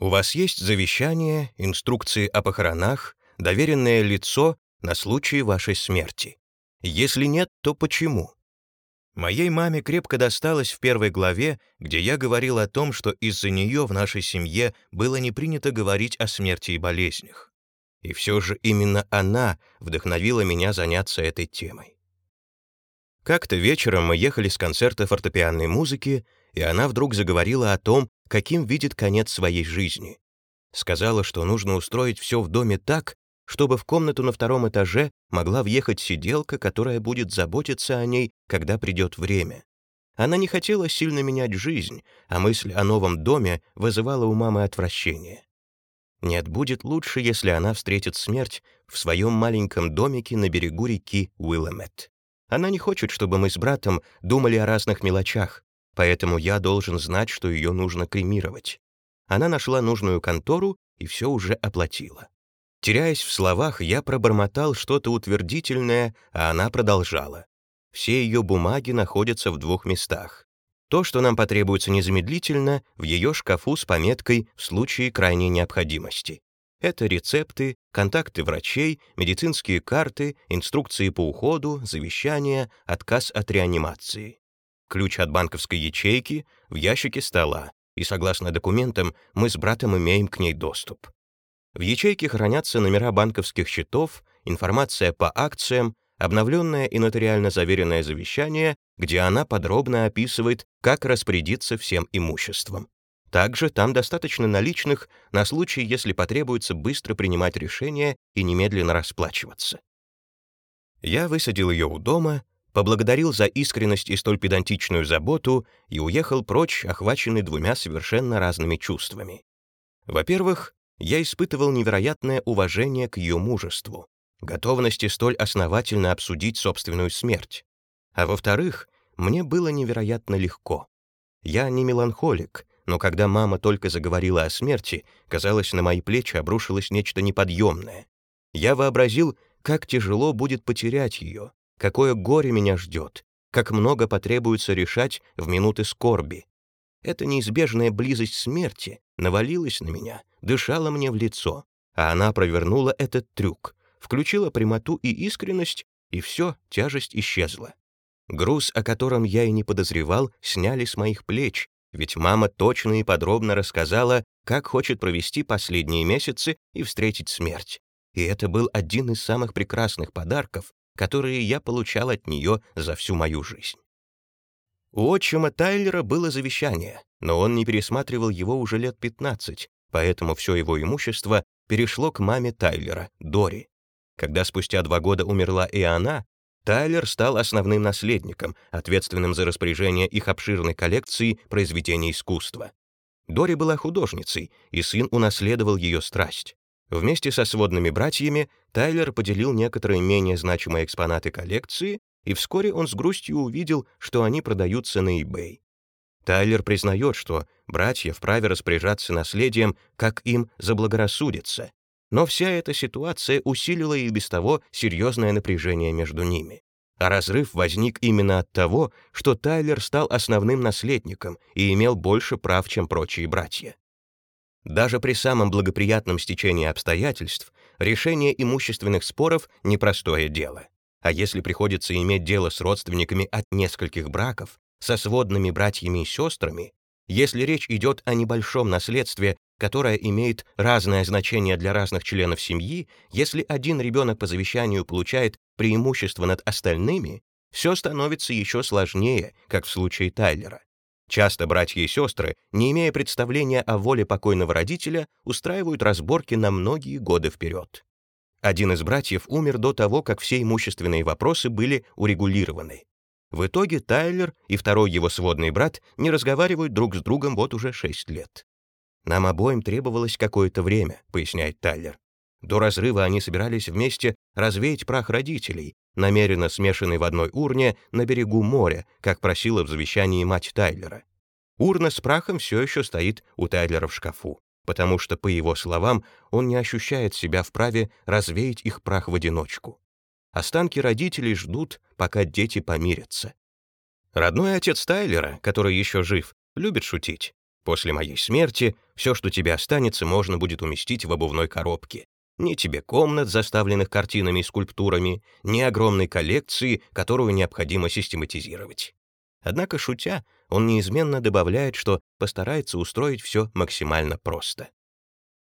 У вас есть завещание, инструкции о похоронах, доверенное лицо на случай вашей смерти? Если нет, то почему? Моей маме крепко досталось в первой главе, где я говорил о том, что из-за нее в нашей семье было не принято говорить о смерти и болезнях. И все же именно она вдохновила меня заняться этой темой. Как-то вечером мы ехали с концерта фортепианной музыки, и она вдруг заговорила о том, каким видит конец своей жизни. Сказала, что нужно устроить все в доме так, чтобы в комнату на втором этаже могла въехать сиделка, которая будет заботиться о ней, когда придет время. Она не хотела сильно менять жизнь, а мысль о новом доме вызывала у мамы отвращение. Нет, будет лучше, если она встретит смерть в своем маленьком домике на берегу реки Уилламет. Она не хочет, чтобы мы с братом думали о разных мелочах, поэтому я должен знать, что ее нужно кремировать. Она нашла нужную контору и все уже оплатила. Теряясь в словах, я пробормотал что-то утвердительное, а она продолжала. Все ее бумаги находятся в двух местах. То, что нам потребуется незамедлительно, в ее шкафу с пометкой «в случае крайней необходимости». Это рецепты, контакты врачей, медицинские карты, инструкции по уходу, завещания, отказ от реанимации. Ключ от банковской ячейки в ящике стола, и согласно документам мы с братом имеем к ней доступ. В ячейке хранятся номера банковских счетов, информация по акциям, обновленное и нотариально заверенное завещание, где она подробно описывает, как распорядиться всем имуществом. Также там достаточно наличных на случай, если потребуется быстро принимать решения и немедленно расплачиваться. Я высадил ее у дома, поблагодарил за искренность и столь педантичную заботу и уехал прочь, охваченный двумя совершенно разными чувствами. Во-первых, я испытывал невероятное уважение к ее мужеству, готовности столь основательно обсудить собственную смерть. А во-вторых, мне было невероятно легко. Я не меланхолик, но когда мама только заговорила о смерти, казалось, на мои плечи обрушилось нечто неподъемное. Я вообразил, как тяжело будет потерять ее, какое горе меня ждет, как много потребуется решать в минуты скорби. Эта неизбежная близость смерти навалилась на меня, дышала мне в лицо, а она провернула этот трюк, включила прямоту и искренность, и все, тяжесть исчезла. Груз, о котором я и не подозревал, сняли с моих плеч, ведь мама точно и подробно рассказала, как хочет провести последние месяцы и встретить смерть. И это был один из самых прекрасных подарков, которые я получал от нее за всю мою жизнь. У отчима Тайлера было завещание, но он не пересматривал его уже лет 15, поэтому все его имущество перешло к маме Тайлера, Дори. Когда спустя два года умерла и она, Тайлер стал основным наследником, ответственным за распоряжение их обширной коллекции произведений искусства. Дори была художницей, и сын унаследовал ее страсть. Вместе со сводными братьями Тайлер поделил некоторые менее значимые экспонаты коллекции и вскоре он с грустью увидел, что они продаются на eBay. Тайлер признает, что братья вправе распоряжаться наследием, как им заблагорассудится, но вся эта ситуация усилила и без того серьезное напряжение между ними. А разрыв возник именно от того, что Тайлер стал основным наследником и имел больше прав, чем прочие братья. Даже при самом благоприятном стечении обстоятельств решение имущественных споров — непростое дело. А если приходится иметь дело с родственниками от нескольких браков, со сводными братьями и сестрами, если речь идет о небольшом наследстве, которое имеет разное значение для разных членов семьи, если один ребенок по завещанию получает преимущество над остальными, все становится еще сложнее, как в случае Тайлера. Часто братья и сестры, не имея представления о воле покойного родителя, устраивают разборки на многие годы вперед. Один из братьев умер до того, как все имущественные вопросы были урегулированы. В итоге Тайлер и второй его сводный брат не разговаривают друг с другом вот уже шесть лет. «Нам обоим требовалось какое-то время», — поясняет Тайлер. До разрыва они собирались вместе развеять прах родителей, намеренно смешанный в одной урне на берегу моря, как просила в завещании мать Тайлера. Урна с прахом все еще стоит у Тайлера в шкафу потому что, по его словам, он не ощущает себя вправе развеять их прах в одиночку. Останки родителей ждут, пока дети помирятся. Родной отец Тайлера, который еще жив, любит шутить. После моей смерти все, что тебе останется, можно будет уместить в обувной коробке. Ни тебе комнат, заставленных картинами и скульптурами, ни огромной коллекции, которую необходимо систематизировать. Однако, шутя, он неизменно добавляет, что постарается устроить все максимально просто.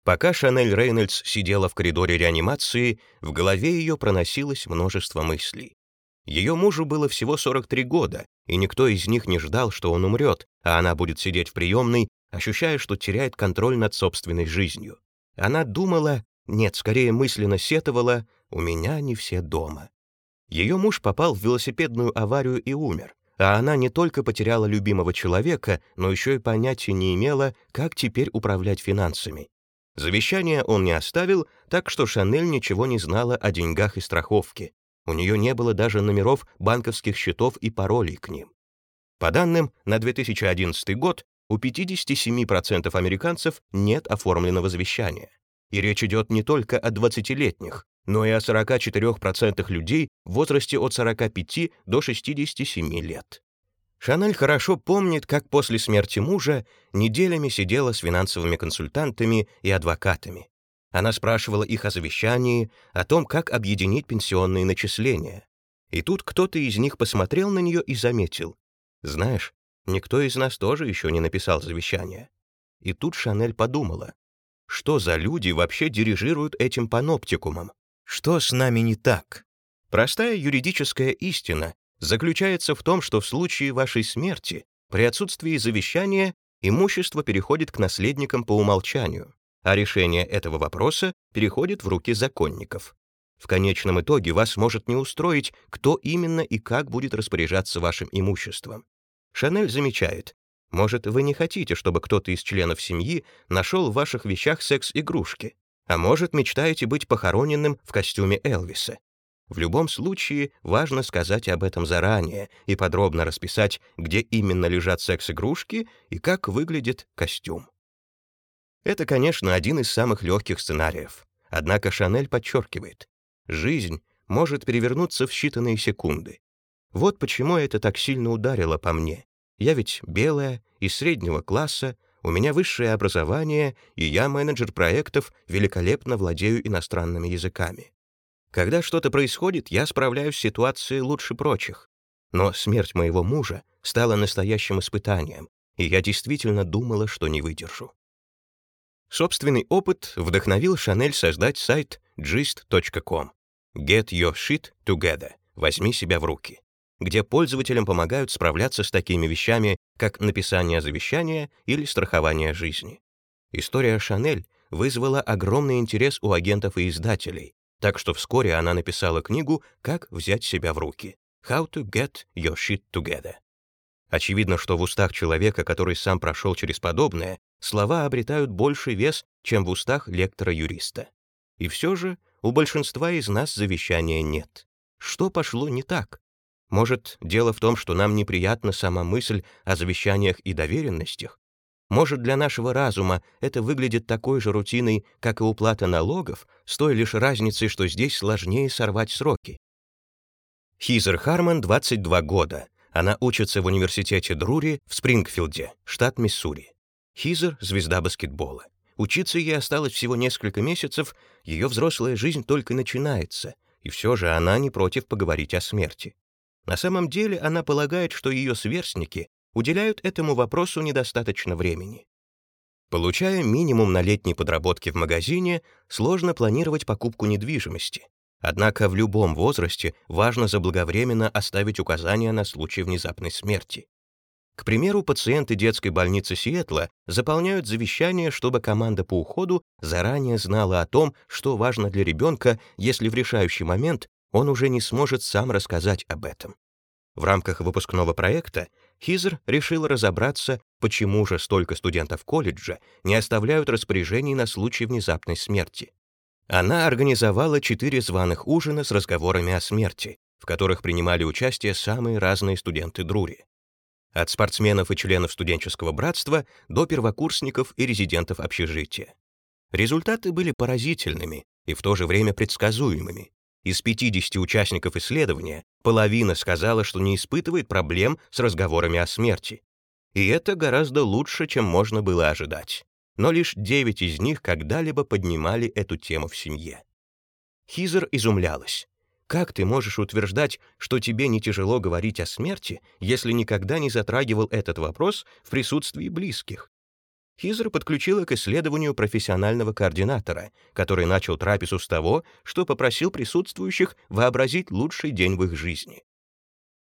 Пока Шанель Рейнольдс сидела в коридоре реанимации, в голове ее проносилось множество мыслей. Ее мужу было всего 43 года, и никто из них не ждал, что он умрет, а она будет сидеть в приемной, ощущая, что теряет контроль над собственной жизнью. Она думала, нет, скорее мысленно сетовала, «У меня не все дома». Ее муж попал в велосипедную аварию и умер, а она не только потеряла любимого человека, но еще и понятия не имела, как теперь управлять финансами. Завещание он не оставил, так что Шанель ничего не знала о деньгах и страховке. У нее не было даже номеров банковских счетов и паролей к ним. По данным на 2011 год, у 57% американцев нет оформленного завещания. И речь идет не только о 20-летних, но и о 44% людей в возрасте от 45 до 67 лет. Шанель хорошо помнит, как после смерти мужа неделями сидела с финансовыми консультантами и адвокатами. Она спрашивала их о завещании, о том, как объединить пенсионные начисления. И тут кто-то из них посмотрел на нее и заметил. «Знаешь, никто из нас тоже еще не написал завещание». И тут Шанель подумала, что за люди вообще дирижируют этим паноптикумом? Что с нами не так? Простая юридическая истина заключается в том, что в случае вашей смерти, при отсутствии завещания, имущество переходит к наследникам по умолчанию, а решение этого вопроса переходит в руки законников. В конечном итоге вас может не устроить, кто именно и как будет распоряжаться вашим имуществом. Шанель замечает, может, вы не хотите, чтобы кто-то из членов семьи нашел в ваших вещах секс-игрушки, а может, мечтаете быть похороненным в костюме Элвиса. В любом случае, важно сказать об этом заранее и подробно расписать, где именно лежат секс-игрушки и как выглядит костюм. Это, конечно, один из самых легких сценариев. Однако Шанель подчеркивает, жизнь может перевернуться в считанные секунды. Вот почему это так сильно ударило по мне. Я ведь белая, из среднего класса, у меня высшее образование, и я менеджер проектов, великолепно владею иностранными языками. Когда что-то происходит, я справляюсь с ситуацией лучше прочих. Но смерть моего мужа стала настоящим испытанием, и я действительно думала, что не выдержу. Собственный опыт вдохновил Шанель создать сайт gist.com Get your shit together. Возьми себя в руки где пользователям помогают справляться с такими вещами, как написание завещания или страхование жизни. История Шанель вызвала огромный интерес у агентов и издателей, так что вскоре она написала книгу «Как взять себя в руки» «How to get your shit together». Очевидно, что в устах человека, который сам прошел через подобное, слова обретают больший вес, чем в устах лектора-юриста. И все же у большинства из нас завещания нет. Что пошло не так? Может, дело в том, что нам неприятна сама мысль о завещаниях и доверенностях? Может, для нашего разума это выглядит такой же рутиной, как и уплата налогов, с той лишь разницей, что здесь сложнее сорвать сроки? Хизер Харман, 22 года. Она учится в университете Друри в Спрингфилде, штат Миссури. Хизер — звезда баскетбола. Учиться ей осталось всего несколько месяцев, ее взрослая жизнь только начинается, и все же она не против поговорить о смерти. На самом деле она полагает, что ее сверстники уделяют этому вопросу недостаточно времени. Получая минимум на летней подработке в магазине, сложно планировать покупку недвижимости. Однако в любом возрасте важно заблаговременно оставить указания на случай внезапной смерти. К примеру, пациенты детской больницы Сиэтла заполняют завещание, чтобы команда по уходу заранее знала о том, что важно для ребенка, если в решающий момент он уже не сможет сам рассказать об этом. В рамках выпускного проекта Хизер решил разобраться, почему же столько студентов колледжа не оставляют распоряжений на случай внезапной смерти. Она организовала четыре званых ужина с разговорами о смерти, в которых принимали участие самые разные студенты Друри. От спортсменов и членов студенческого братства до первокурсников и резидентов общежития. Результаты были поразительными и в то же время предсказуемыми. Из 50 участников исследования половина сказала, что не испытывает проблем с разговорами о смерти. И это гораздо лучше, чем можно было ожидать. Но лишь девять из них когда-либо поднимали эту тему в семье. Хизер изумлялась. Как ты можешь утверждать, что тебе не тяжело говорить о смерти, если никогда не затрагивал этот вопрос в присутствии близких? Хизер подключила к исследованию профессионального координатора, который начал трапезу с того, что попросил присутствующих вообразить лучший день в их жизни.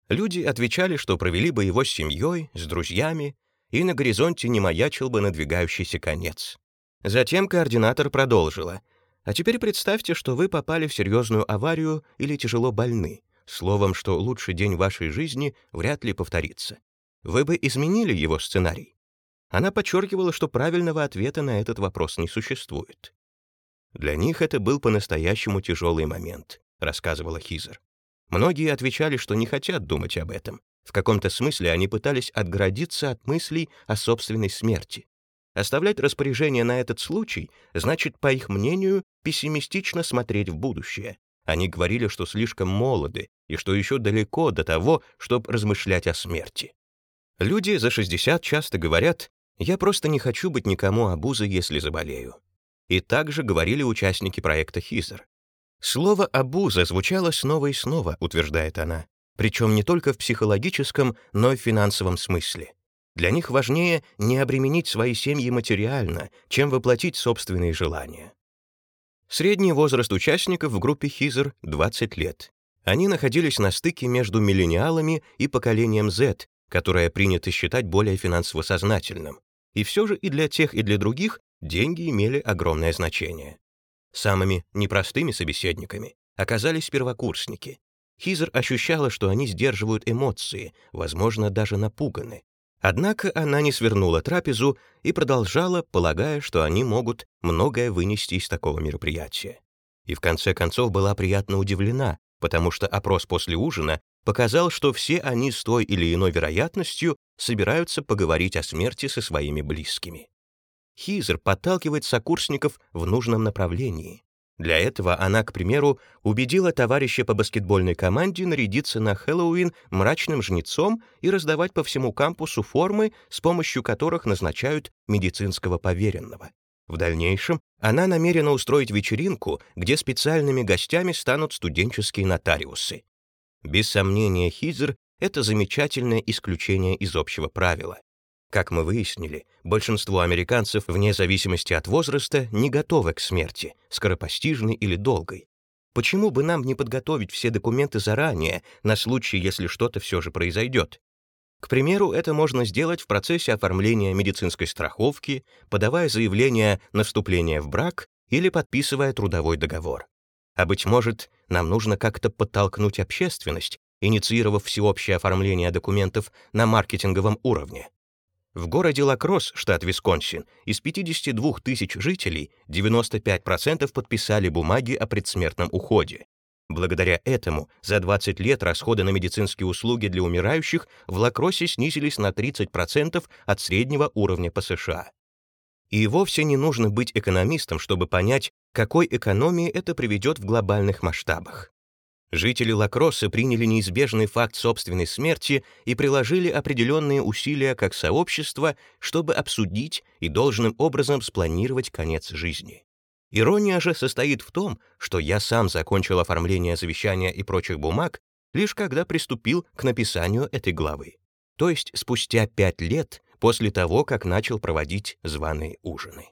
Люди отвечали, что провели бы его с семьей, с друзьями, и на горизонте не маячил бы надвигающийся конец. Затем координатор продолжила. А теперь представьте, что вы попали в серьезную аварию или тяжело больны. Словом, что лучший день вашей жизни вряд ли повторится. Вы бы изменили его сценарий. Она подчеркивала, что правильного ответа на этот вопрос не существует. Для них это был по-настоящему тяжелый момент, рассказывала Хизер. Многие отвечали, что не хотят думать об этом. В каком-то смысле они пытались отгородиться от мыслей о собственной смерти. Оставлять распоряжение на этот случай значит, по их мнению, пессимистично смотреть в будущее. Они говорили, что слишком молоды и что еще далеко до того, чтобы размышлять о смерти. Люди за 60 часто говорят, «Я просто не хочу быть никому обузой, если заболею». И также говорили участники проекта Хизер. Слово «абуза» звучало снова и снова, утверждает она, причем не только в психологическом, но и в финансовом смысле. Для них важнее не обременить свои семьи материально, чем воплотить собственные желания. Средний возраст участников в группе Хизер — 20 лет. Они находились на стыке между миллениалами и поколением Z, которое принято считать более финансово сознательным. И все же и для тех, и для других деньги имели огромное значение. Самыми непростыми собеседниками оказались первокурсники. Хизер ощущала, что они сдерживают эмоции, возможно, даже напуганы. Однако она не свернула трапезу и продолжала, полагая, что они могут многое вынести из такого мероприятия. И в конце концов была приятно удивлена, потому что опрос после ужина показал, что все они с той или иной вероятностью собираются поговорить о смерти со своими близкими. Хизер подталкивает сокурсников в нужном направлении. Для этого она, к примеру, убедила товарища по баскетбольной команде нарядиться на Хэллоуин мрачным жнецом и раздавать по всему кампусу формы, с помощью которых назначают медицинского поверенного. В дальнейшем она намерена устроить вечеринку, где специальными гостями станут студенческие нотариусы. Без сомнения, Хизер — это замечательное исключение из общего правила. Как мы выяснили, большинство американцев, вне зависимости от возраста, не готовы к смерти, скоропостижной или долгой. Почему бы нам не подготовить все документы заранее, на случай, если что-то все же произойдет? К примеру, это можно сделать в процессе оформления медицинской страховки, подавая заявление на вступление в брак или подписывая трудовой договор. А быть может, нам нужно как-то подтолкнуть общественность, инициировав всеобщее оформление документов на маркетинговом уровне. В городе Лакросс, штат Висконсин, из 52 тысяч жителей 95% подписали бумаги о предсмертном уходе. Благодаря этому за 20 лет расходы на медицинские услуги для умирающих в Лакроссе снизились на 30% от среднего уровня по США. И вовсе не нужно быть экономистом, чтобы понять, какой экономии это приведет в глобальных масштабах. Жители Лакросса приняли неизбежный факт собственной смерти и приложили определенные усилия как сообщество, чтобы обсудить и должным образом спланировать конец жизни. Ирония же состоит в том, что я сам закончил оформление завещания и прочих бумаг лишь когда приступил к написанию этой главы, то есть спустя пять лет после того, как начал проводить званые ужины.